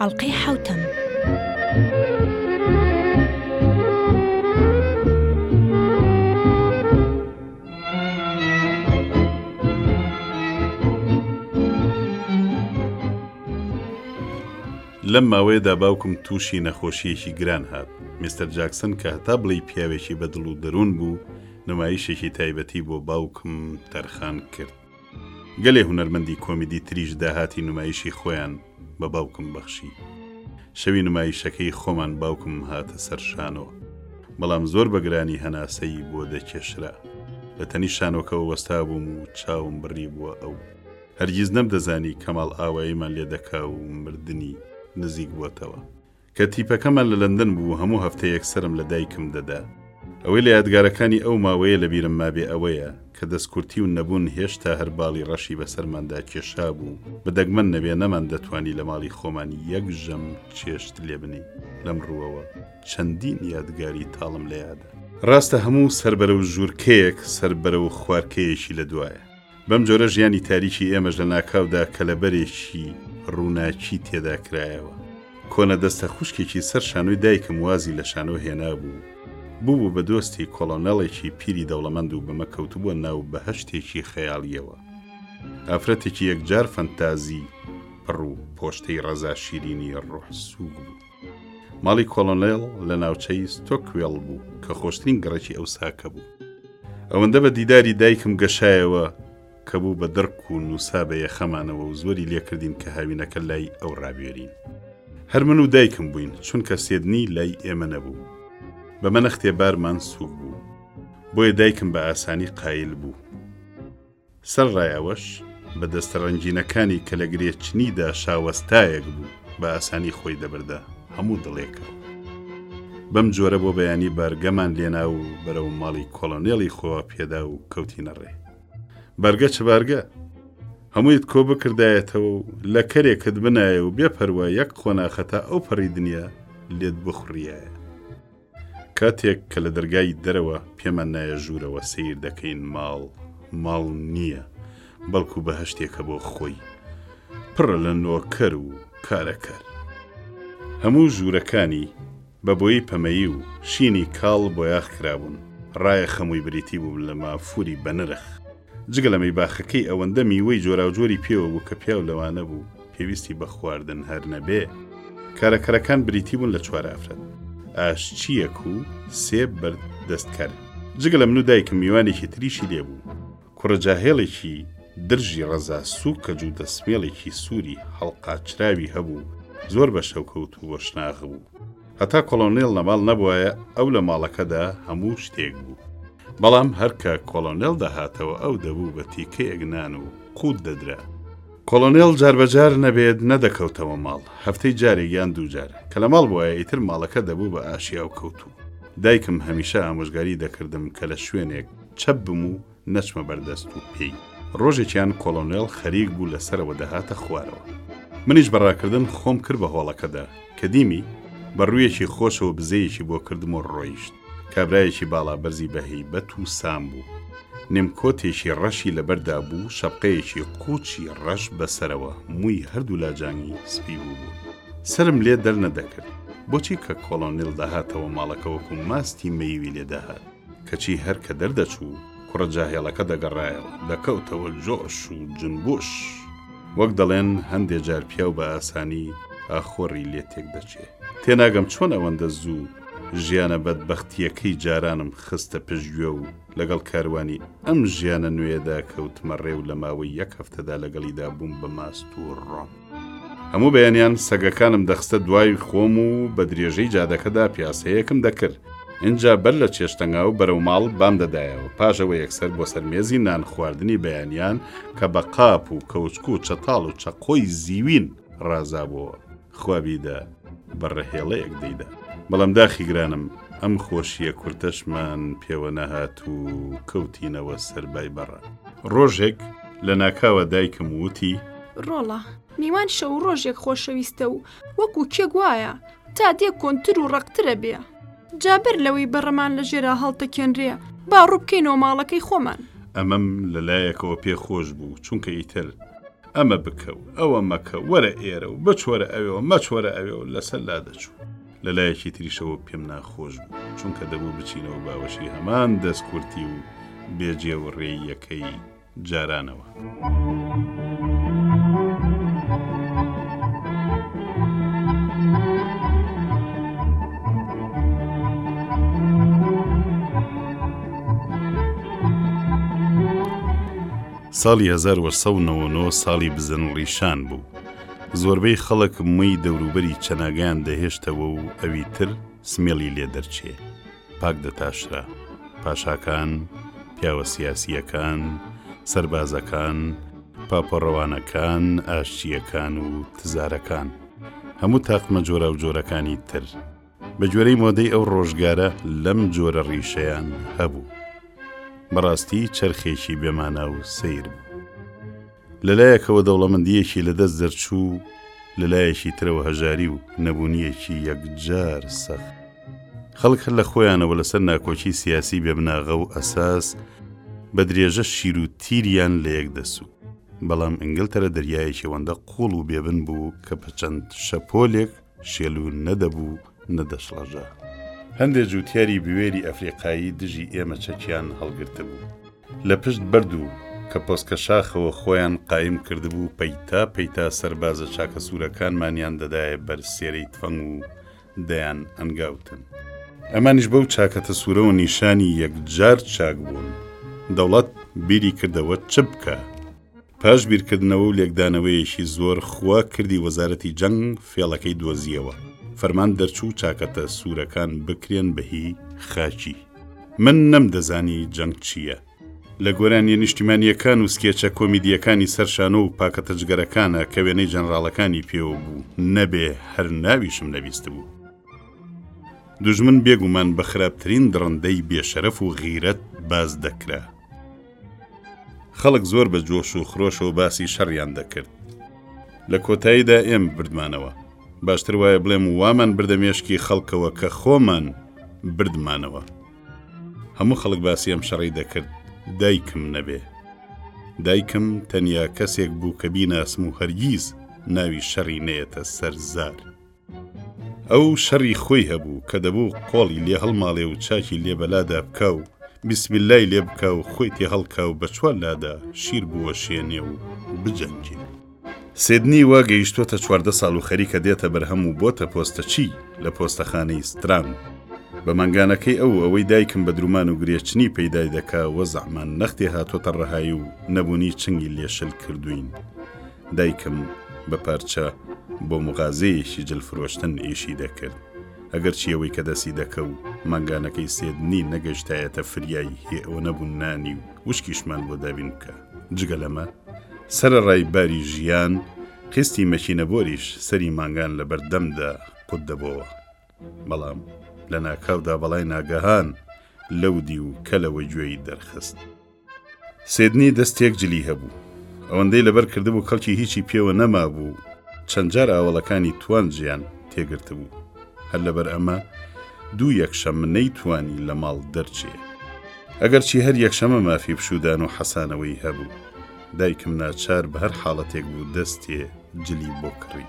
ئەڵقەی حەوتەم. لەم ماوەیەدا باوکم تووشی نەخۆشییەکی گران هات، میستەر جاکسن کە هەتا بڵێی پیاوێکی بە دڵ و دەروون بوو، نمایشێکی تایبەتی بۆ باوکم تەرخان کرد. گەلێ هونەرمەندی کۆمیدی تریش داهاتی نمایشی خۆیان بە باوکم بەخشی. شەوی نمایشەکەی خۆمان باوکم هاتە سەر شانۆ. بەڵام زۆر بە گرانی هەناسەی بۆ دەکێشرا. لە تەنیشت شانۆکەوە وەستابووم و چاوم بڕیبووە ئەو. هەرگیز نەمدەزانی کەماڵ ئاواییمان لێ دەکا و مردنی نزیک بۆتەوە. کە تیپەکەمان لە لەندەن بوو هەموو هەفتەیەک سەرم لە دایکم دەدا. ئەوەی لە یادگارەکانی ئەو ماوەیە لە بیرم مابێ ئەوەیە، کە دەستکورتی و نەبوون هێشتا هەر باڵی ڕەشی بەسەرماندا کێشابوو، بە دەگمەن نەبێ نەمان دەتوانی لە ماڵی خۆمان یەک ژەم چێشت لێ بنێین، لەم ڕووەوە چەندین یادگاری تاڵم لە یادە. ڕاستە هەموو سەر بەرەو ژوورکەیەک سەر بەرەو خوارکەیەکی لە دوایە. بەم جۆرە ژیانی تاریکی ئێمەش لە ناکاودا کەلەبەرێکی ڕووناکی تێدا کرایەوە. کۆنە دەستە خوشکێکی سەر شانۆی دایکم وازی لە شانۆ هێنابوو، بووبوو بە دۆستی کۆڵۆنێڵێکی پیری دەوڵەمەند و بەمە کەوتبووە ناو بەهەشتێکی خەیاڵییەوە. ئافرەتێکی یەکجار فەنتازی پڕ و پۆشتەی ڕەزا شیرینی ڕۆحسووک بوو. ماڵی کۆڵۆنێڵ لە ناوچەی ستۆکوێڵ بوو کە خۆشترین گەڕەکی ئەو ساکە بوو. ئەوەندە بە دیداری دایکم گەشایەوە کە بوو بە دڕک و نووسا بە یەخەمانەوە و زۆری لێ کردین کە هاوینەکە لای ئەو ڕابوێرین. هەر من و دایکم بووین چونکە سێدنی لای ئێمە نەبوو. بەمە نەختێ بارمان سووک بوو. بۆیە دایکم بە ئاسانی قایل بوو. سەرڕای ئەوەش، بە دەستە ڕەنگینەکانی کە لە گرێچنیدا شاوەستایەک بوو، بە ئاسانی خۆی دەبردە هەموو دڵێکەوە. بەم جۆرە بۆ بەیانی بارگەمان لێنا و بەرەو ماڵی کۆڵۆنێڵی خۆا پێدا و کەوتینە ڕێ. بارگە چ بارگە! هەموویت کۆ بکردایەتەوە و لە کەرێکت بنایە و بێ پەروا یەک قۆناخە تا ئەوپەڕی دنیا لێت بخوڕیایە. کاتێک کە لە دەرگای دەرەوە پێمان نایە ژوورەوە سەیر دەکەین ماڵ ماڵ نییە بەڵکو بەهەشتێکە بۆ خۆی پڕە لە نۆکەر و کارەکەر. هەموو ژوورەکانی بە بۆیەی پەمەیی و شینی کاڵ بۆیاخ کرابوون، ڕایە خەمووی بریتی بوو لە مافووری بەنرخ جگە لەمەی باخەکەی ئەوەندە میوەی جۆراوجۆری پێوە بوو کە پیاو لەوانە بوو پێویستی بە خواردن هەر نەبێ. کارەکەرەکان بریتی بوون لە چوار ئافرەت، ئاشچییەک و سێ بەرد دەستکەر. جگە لە من و دایکم میوانێکی تریشی لێ بوو. کوڕە جاهێڵێکی درژی ڕەزا سووک کەج و دەسمێڵێکی سووری هەڵقاچراوی هەبوو، زۆر بە شەو کەوتوو و شناغ بوو. هەتا کۆڵۆنێل لەماڵ نەبوایە ئەو لە ماڵەکەدا هەموو شتێک بوو. بەڵام هەر کە کۆڵۆنێل دەهاتەوە ئەو دەبوو بە تیکەیەک نان و قووت دەدرا. کۆڵۆنێل جاربەجار نەبێت نەدەکەوتەوە ماڵ، هەفتەی جارێک یان دوو جار کە لە ماڵ بوایە ئیتر ماڵەکە دەبوو بە ئاشیاو کەوتوو. دایکم هەمیشە ئامۆژگاری دەکردم کە لە شوێنێک چەپ بم و نەچمە بەر دەست و پێی. ڕۆژێکیان کۆڵۆنێڵ خەریک بوو لە سەرەوە دەهاتە خوارەوە. منیش بە ڕاکردن خۆم کرد بە هۆڵەکەدا. کە دیمی، بە ڕوویەکی خۆشەوە بزەیەکی بۆ کردم و ڕۆیشت. کابرایەکی باڵا بەرزی بە هەیبەت و سام بوو. نێم کۆتێکی ڕەشی لە بەر دابوو، شەپقەیەکی قووچی ڕەش بە سەرەوە، مووی هەر دوو لاجانی سپی بووبوون. سەرم لێ دەرنەدەکرد. بۆچی کە کۆڵۆنیڵ دەهاتەوە ماڵەکە وەکوو ماستی مەیوی لێ دەهات. کەچی هەر کە دەردەچوو، کوڕە جاهێڵەکە دەگەڕایەوە، دەکەوتەوە جۆش و جونبوش. وەک دەڵێن هەندێ جار پیاو بە ئاسانی ئاخۆڕی لێ تێک دەچێ. تێناگەم چۆن ئەوەندە زوو ژیانە بەدبەختییەکەی جارانم خستە پشتگوێ و لەگەڵ کاروانی ئەم ژیانە نوێیەدا کەوتمە ڕێ و لە ماوەی یەک هەفتەدا لەگەڵیدا بووم بە ماستوورڕۆم. هەموو بەیانیان سەگەکانم دەخستە دوای خۆم و بە درێژەی جادەکەدا پیاسەیەکم دەکرد. ئینجا بەر لە چێشتەنگاو بەرەو ماڵ بام دەدایەوە، پاش ئەوە یەکسەر بۆ سەر مێزی نان خواردنی بەیانیان کە بە قاپ و کەوچک و چەتاڵ و چەقۆی زیوین ڕازابۆوە، خوا بیدە بە ڕەهێڵەیەک دەیدا. بەڵام داخی گرانم ئەم خۆشییە کورتەشمان پێوە نەهات و کەوتینەوە سەر بای بەڕە. ڕۆژێک. لە ناکاوە دایکم وتی. ڕۆڵە، میوان شەو و ڕۆژێک خۆشەویستە و وەکو کێک وایە، تا دێ کۆنتر و ڕەقتر ئەبێ. جا بەر لەوەی بەڕەمان لە ژێرا هەڵتەکێنرێ، با ڕوو بکەینەوە ماڵەکەی خۆمان. ئەمەم لە لایەکەوە پێ خۆش بوو، چونکە ئیتر ئەمە بکە و ئەوە مەکە، وەرە ئێرە و بچۆرە ئەوێ و مەچۆرە ئەوێ و لەسەر لا دەچوو. لە لایەکی تریشەوە پێم ناخۆش بوو، چونکە دەبوو بچینەوە باوەشی هەمان دەستکورتی و بێ جێ و ڕێییەکەی. جارانەوە. ساڵی هەزار و سەد و نەوە و نۆ ساڵی بزن و ڕیشان بوو. زۆربەی خەڵک مووی دەوروبەری چەناگەیان دەهێشتەوە و ئەوی تر سمێڵی لێ دەرچێ. پاک دەتاشرا، پاشاکان، پیاوە سیاسییەکان، سەربازەکان، پاپۆڕەوانەکان، ئاشچییەکان و تزارەکان، هەموو تاقمە جۆراوجۆرەکانی تر، بە گوێرەی مۆدەی ئەو ڕۆژگارە لەم جۆرە ڕیشەیان هەبوو. بەڕاستی چەرخێکی بێمانا و سەیر بوو. لەلایەکەوە دەوڵەمەندییەکی لەدەست دەرچوو، لەلایەکی ترەوە هەژاری و نەبوونییەکی یەکجار سەخت. خەڵک هەر لە خۆیانەوە لەسەر ناکۆکی سیاسی بێ بناغە و ئەساس، بە درێژە شیر و تیریان لە یەک دەسوو. بەڵام ئینگلتەرە دەریایەکی ئەوەندە قووڵ و بێبن بوو کە بە چەند شەپۆلێک، شێل و نەدەبوو نەدەشڵەژا. هەندێ جووتیاری بوێری ئەفریقایی دژی ئێمە چەکیان هەڵگرتبوو. لە پشت بەرد و کەپۆسکە شاخەوە خۆیان قایم کردبوو، پەیتا پەیتا سەربازە چاکە سوورەکانمانیان دەدایە بەر سێرەی تفەنگ و دەیان ئەنگاوتن. ئەمانیش بەو چاکەتە سوورەوە نیشانی یەکجار چاک بوون. دەوڵەت بیری کردەوە چ بکا؟ پاش بیرکردنەوە و لێکدانەوەیەکی زۆر خوا کردی وەزارەتی جەنگ فێڵەکەی دۆزیەوە فەرمان دەرچوو چاکەتە سوورەکان بکرێن بەهی خاکی من نەم دەزانی جەنگ چییە لە گۆرانیە نیشتیمانیەکان و سکێچە کۆمیدیەکانی سەر شانۆ و پاکەتە جگەرەکانە کە وێنەی جەنراڵەکانی پێوە بوو نەبێ هەر ناویشم نەبیست بوو. دوژمن بێگومان بە خراپترین دڕندەی بێشەرەف و غیرەت باس دەکرا. خەڵک زۆر بە جۆش و خرۆشەوە باسی شەڕیان دەکرد. لە کۆتاییدا ئێمە بردمانەوە. باشتر وایە بڵێم وامان بردە مێشکی خەڵکەوە کە خۆمان بردمانەوە. هەموو خەڵک باسی ئەم شەڕەی دەکرد، دایکم نەبێ. دایکم تەنیا کەسێک بوو کە بیناسم و هەرگیز ناوی شەڕی نەیەتە سەر زار. ئەو شەڕی خۆی هەبوو کە دەبوو قۆڵی لێ هەڵماڵێ و چاکی لێ بەلادا بکا و بسم اللە ی لێ بکا و خۆی تێ هەڵکا و بە چوار لادا شیر بوەشێنێ و بجەنگێ. سێدنی وا گەیشتۆتە چواردە ساڵ و خەریکە دێتە بەرهەم و بۆتە پۆستەچی لە پۆستەخانەی ستران. بە مەنگانەکەی ئەو و ئەوەی دایکم بە درومان و گرێچنی پەیدای دەکا وەزعمان نەختێ هاتۆتە ڕەهایی و نەبوونی چنگی لێ شل کردووین. دایکم بە پارچە بۆ مغازەیەکی جل فرۆشتن ئیشی دەکرد ئەگەرچی ئەوەی کە دەسی دەکە و مانگانەکەی سێدنی نەگەشتایەتە فریای هێ ئەوە نەبوو نانی و وشکیشمان بۆ دابین بکە جگە لەمە سەرەڕای باری ژیان قستی مەکینەبۆریش سەری مانگان لە بەردەمدا قوت دەبۆوە بەڵام لە ناکاودا بەڵای ناگەهان لەو دی و کەلەوە گوێی دەرخست. سێدنی دەست تێک جلی هەبوو. ئەوەندەی لەبەر کردبوو کەڵکی هیچی پێوە نەمابوو و چەند جار ئاوەڵەکانی توان جێیان تێگرتبوو. هەر لەبەر ئەمە دوو یەکشەم نەیتوانی لە ماڵ دەرچێ. ئەگەرچی هەر یەکشەمە مافی پشوودان و حەسانەوەی هەبوو. دایکم ناچار بە هەر حاڵەتێک بوو دەستێ جلی بۆ کڕی.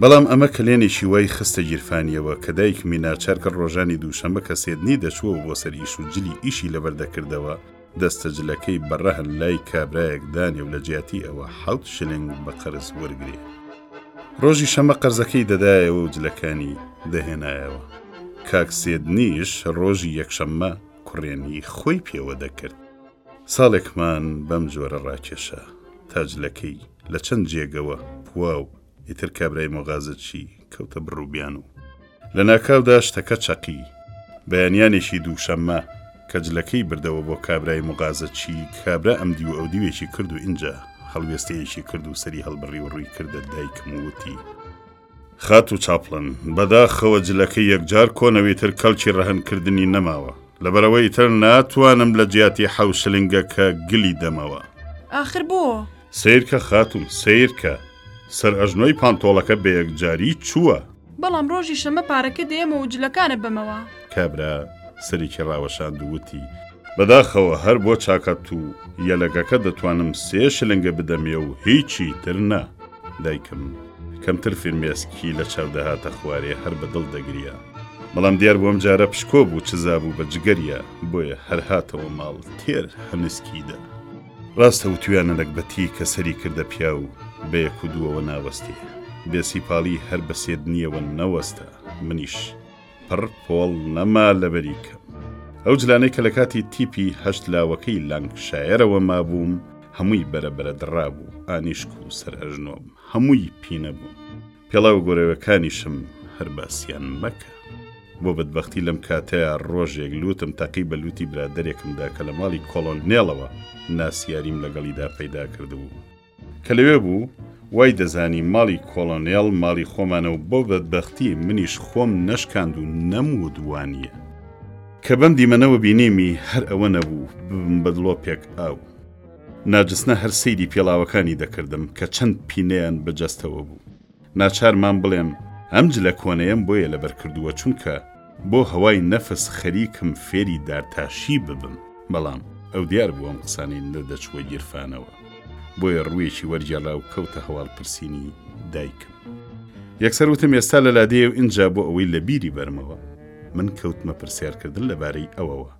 بەڵام ئەمە کەلێنێکی وای خستە گیرفانیەوە کە دایکمی ناچار کرد ڕۆژانی دووشەمە کە سێدنی دەچووەوە بۆ سەر ئیش و جلی ئیشی لەبەر دەکردەوە، دەستە جلەکەی بە ڕەهن لای کابرایەک دانێ و لە جیاتی ئەوە حەوت شلنگ بە قەرز وەرگرێ. ڕۆژی شەمە قەرزەکەی دەدایەوە و جلەکانی دەهێنایەوە. کاک سێدنیش ڕۆژی یەکشەمە کوڕێنی خۆی پێوە دەکرد. ساڵێکمان بەم جۆرە ڕاکێشا تا جلەکەی. لە چەند جێگەوە، پواو، ئیتر کابرای مۆغازە چی، کەوتە بڕ و بیان و. لە ناکاودا شتەکە چەقی. بەیانیانێکی دووشەممە، کە جلەکەی بردەوە بۆ کابرای مۆغازە چی، کابرا ئەمدیو و ئەودیوێکی کرد و ئینجا، هەڵوێستەیەکی کرد و سەری هەڵبڕی و ڕووی کردە دایکم و وتی. خاتوو چاپڵن، بەداخەوە جلەکە یەکجار کۆنە ویتر کەڵکی ڕەهەند کردنی نەماوە. لەبەرئەوە ئیتر ناتوانم لە جیاتی حەو شلنگەکە گلی دەمەوە. ئاخر بۆ؟ سەیرکە خاتووم، سەیرکە! سەر ئەژنۆی پانتۆڵەکە بە یەکجاری چووە. بەڵام ڕۆژی شەمە پارەکە دێمەوە و جلەکانت بەمەوە. کابرا سەرێکی ڕاوەشاند و وتی. بەداخەوە هەر بۆ چاکات و یەلەگەکە دەتوانم سێ شلنگە بدەمێ و هیچی تر نا. دایکم کەمتر فرمێسکی لە چاو دەهاتە خوارێ هەر بە دڵ دەگریا. بەڵام دیار بوو ئەم جارە پشکۆ بوو چزا بوو بە جگەریا بۆیە هەر هاتەوە ماڵ تێر هەنسکی دا. ڕاستە وتویانە نەگبەتی کە سەری کردە پیاو بە یەک و دووەوە ناوەستێ. بێ سیپاڵی هەر بە سێدنیەوە نەوەستا. منیش. پڕ پۆڵ نەما لەبەری کەم. ئەو جلانەی کە لە کاتی تیپی هەشت لاوەکەی لانکشایەرەوە مابووم، هەمووی بەرە بەرە دڕابوو، ئانیشک و سەر ئەژنۆم هەمووی پینە بوون. پێڵاوە گۆرەوێکانیشم هەر باسیان مەکە. بۆ بەدبەختی لەم کاتەیا ڕۆژێک لووتم تەقی بە لووتی برادەرێکمدا کە لە ماڵی کۆڵۆنێڵەوە ناسیاریم لەگەڵیدا پەیدا کردبوو. کە لەوێ بوو وای دەزانی ماڵی کۆڵۆنێڵ ماڵی خۆمانە و بۆ بەدبەختی منیش خۆم نەشکاند و نەموت وانە کە بەم دیمەنەوە بینیمی هەر ئەوە نەبوو ببم بە دڵۆپێک ئاو ناجسنە هەر سەیری پێڵاوەکانی دەکردم کە چەند پینەیان بەجەستەوە بوو ناچار مام بڵێم ئەم جلە کۆنەیەم بۆیە لەبەر کردووە چونکە بۆ هەوای نەفس خەریکم فێری دارتاشی ببم بەڵام ئەو دیار بوو ئەم قسانەی نە دەچووە گیرفانەوە بۆیە ڕووێکی وەرگێڕا و کەوتە هەواڵ پرسینی دایکم یەکسەر وتم ئێستا لە لادێیە و ئینجا بۆ ئەوەی لە بیری بەرمەوە من کەوتمە پرسیار کردن لە بارەی ئەوەوە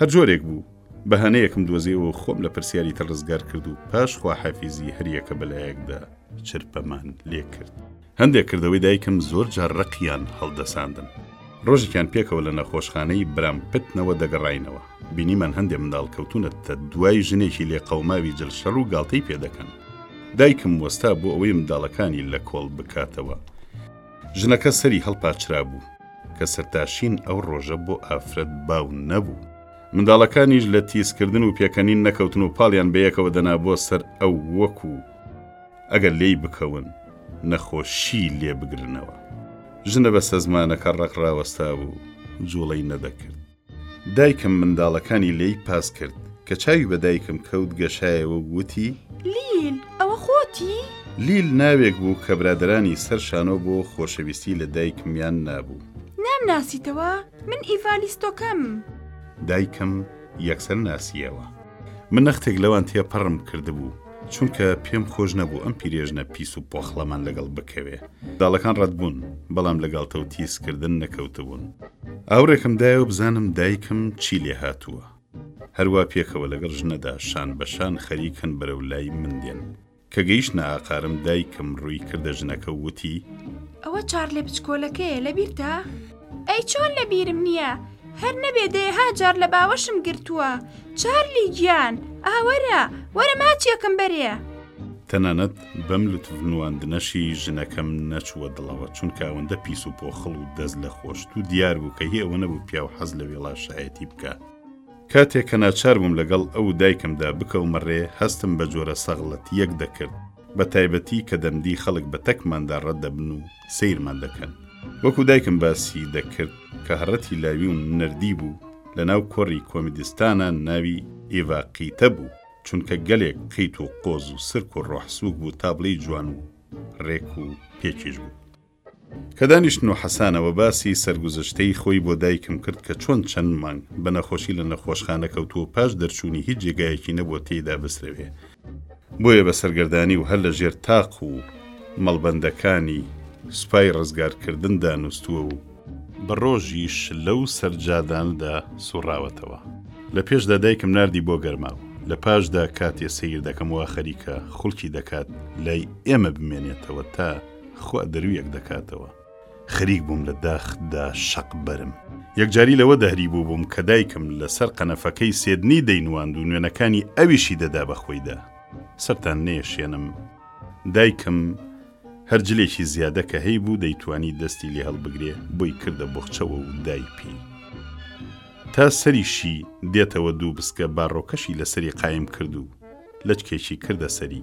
هەر جۆرێک بوو بەهانەیەکم دۆزیەوە خۆم لە پرسیاری تر ڕزگار کرد و پاش خواحافیزی هەریەکە بەلایەکدا چرپەمان لێ کرد. هەندێک کردەوەی دایکم زۆر جار ڕقیان هەڵدەساندم. ڕۆژێکیان پێکەوە لە نەخۆشخانەی برام پتنەوە دەگەڕاینەوە، بینیمان هەندێ منداڵ کەوتوونەتە دوای ژنێکی لێقەوماوی جل شەڕ و گاڵتەی پێ دەکەن. دایکم وەستا بۆ ئەوەی منداڵەکانی لە کۆڵ بکاتەوە. ژنەکە سەری هەڵپاچرابوو. کە سەرتاشین ئەو ڕۆژە بۆ ئافرەت باو نەبوو. منداڵەکانیش لە تیز کردن و پێکەنین نەکەوتن و پاڵیان بەیەکەوە دەنا بۆ سەر ئەو وەکوو. ئەگەر لێی بکەون نەخۆشی لێ بگرنەوە. ژنە بەستەزمانەکە ڕەق ڕاوەستا بوو، جووڵەی نەدەکرد. دایکم منداڵەکانی لێی پاس کرد. کە چاوی بە دایکم کەوت گەشایەوە و وتی. لیل، ئەوە خۆتی؟ لیل ناوێک بوو کە برادەرانی سەر شانۆ بۆ خۆشەویستی لە دایکمیان نابوو. نامناسیتەوە؟ من ئیڤا لیستۆکم. دایکم یەکسەر ناسییەوە. من نەختێک لەوان تێپەڕم کردبوو. چونکە پێم خۆش نەبوو ئەم پیرێژنە پیس و پۆخڵەمان لەگەڵ بکەوێ. داڵەکان ڕەت بوون، بەڵام لەگەڵ تەو تیز کردن نەکەوتبوون. ئاوڕێکم دایەوە بزانم دایکم چی لێ هاتووە. هەر وا پێکەوە لەگەڵ ژنەدا شان بە شان خەریکن بەرەو لای من دێن. کە گەیشتنە ئاقارم دایکم ڕووی کردە ژنەکە و وتی. ئەوە چارلێ بچکۆلەکەیە، لەبیرتە؟ ئەی چۆن لە بیرم نییە هەر نەبێ دەیەها جار لە باوەشم گرتووە چارلی گیان ئاوەرە وەرە ماچیەکەم بەرێ تەنانەت بەم لوتڤنواندنەشی ژنەکەم نەچووە دڵەوە چونکە ئەوەندە پیس و پۆخڵ و دەست لە خۆشت و دیار بوو کە هی ئەوە نەبوو پیا و حەز لە وێڵا شایەتی بکە کاتێک کە ناچار بووم لەگەڵ ئەو دایکمدا بکەومە ڕێ هەستم بە جۆرە سەغڵەتیەک دەکرد بە تایبەتی کە دەمدی خەڵک بە تەکماندا ڕەت دەبن و سەیرمان دەکەن. وەکو دایکم باسی دەکرد کە هەڕەتی لاوی و نەردی بوو لە ناو کۆڕی کۆمیدستانا ناوی ئیڤا قیتە بوو چونکە گەلێک قیت و قۆز و سرک و ڕۆح سووک بوو تا بڵێی جوان و ڕێک و پێکیش بوو. کە دانیشتن و حەسانەوە باسی سەرگوزشتەی خۆی بۆ دایکم کرد کە چۆن چەند مانگ بە نەخۆشی لە نەخۆشخانە کەوتووە و پاش دەرچوونی هیچ جێگایەکی نەبووە تێیدا بسرەوێ بۆیە بە سەرگەردانی و هەر لە ژێر تاق و مەڵبەندەکانی سوپای ڕزگارکردندا نووستووە و، بە ڕۆژیش لەو سەرجادانەدا سووڕاوەتەوە، لە پێشدا دایکم ناردی بۆ گەرماو، لە پاشدا کاتێ سەیر دەکەم وا خەریکە خوڵکی دەکات لای ئێمە بمێنێتەوە تا خوا دەروویەک دەکاتەوە. خەریک بووم لە داخ دا شەق بەرم. یەکجاری لەوە دهری بووبووم کە دایکم لە سەر قەنەفەکەی سێدنی دەینواند و نوێنەکانی ئەویشی دەدا بە خۆیدا. سەرتان نەیەشێنم دایکم هەر جلێکی زیادە کە هەیبوو دەیتوانی دەستی لێ هەڵبگرێ بۆی کردە بوخچەوە و دای پێی. تا سەریشی دێتەوە دوو بسکە باڕۆکەشی لە سەری قایم کرد و لەچکێکی کردە سەری.